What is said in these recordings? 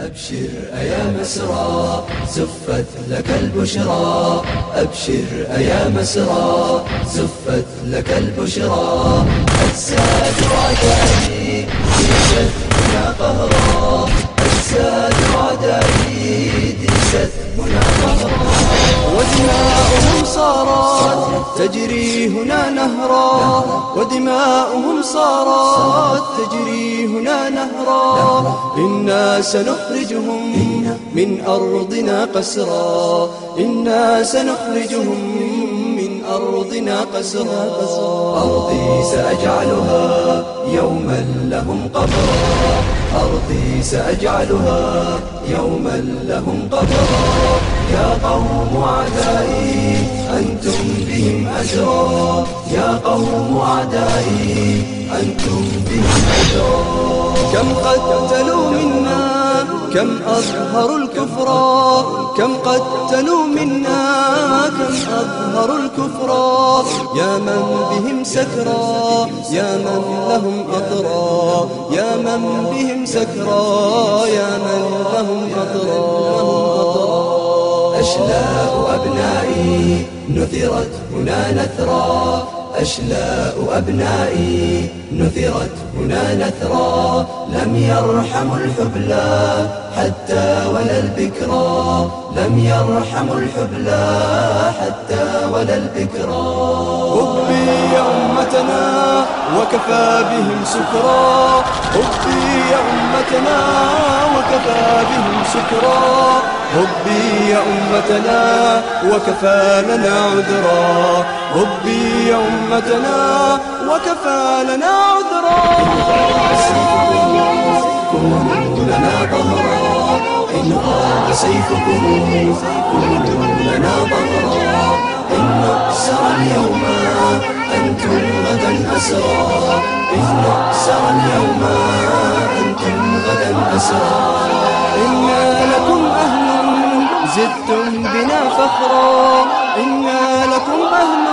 أبشر أيا مسرى زفت لك البشرى. أبشر أيا مسرى زفت لك البشرى. أجساد أعدائي ديست هنا قهرا أجساد أعدائي ديست هنا قهرا ودماؤهم صارت تجري هنا نهرا ودماؤهم صارت تجري هنا نهرا. إنا سنخرجهم من أرضنا قسرا. إنا سنخرجهم أرضنا قسرا أرضي سأجعلها يوما لهم قبرا أرضي سأجعلها يوما لهم قبرا يا قوم أعدائي أنتم بهم أجرا. يا قوم أعدائي أنتم بهم أجرا. كم قتلوا منا كم أظهروا الكفر كم قتلوا منا كم أظهروا الكفر. يا من بهم سكرى يا من لهم أطرى يا من بهم سكرى يا من لهم أطرى أشلاء أبنائي نثرت هنا نثرا أشلاء أبنائي نثرت هنا نثرا لم يرحم الحبلى حتى ولا البكرى. لم يرحم الحبلى حتى ولا البكرى. حبي يا أمتنا وكفى بهم سكرا حبي يا أمتنا وكفى بهم سكرا حبي يا أمتنا وكفى لنا عذرا. حبي يا أمتنا وكفى لنا عذرا. كونوا لنا ظهرا إن غاب سيفكم كونوا لنا ظهرا إن نكسر اليوم أنتم غدا أسرى إن نكسر اليوم أنتم غدا أسرى زدتم بنا فخرا. إنا لكم أهل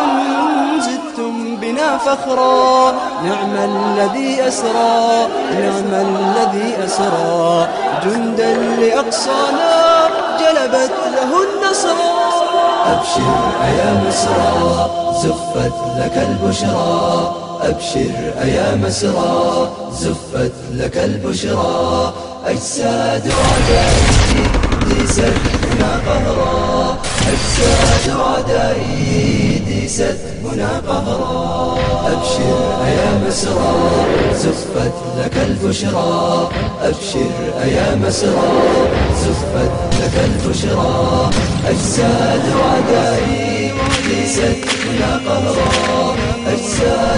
زدتم بنا فخرا. نعم الذي أسرى نعم الذي أسرى. جندا لأقصانا جلبت له النصر. أبشر أيا مسرى زفت لك البشرى. أبشر أيا مسرى زفت لك البشرى. أجساد أعدائي ديست هنا قهرا أجساد أعدائي ديست هنا قهرا أبشر أيا مسرى زفت لك البشرى أبشر أيا مسرى زفت لك البشرى. أجساد أعدائي ديست هنا قهرا أجساد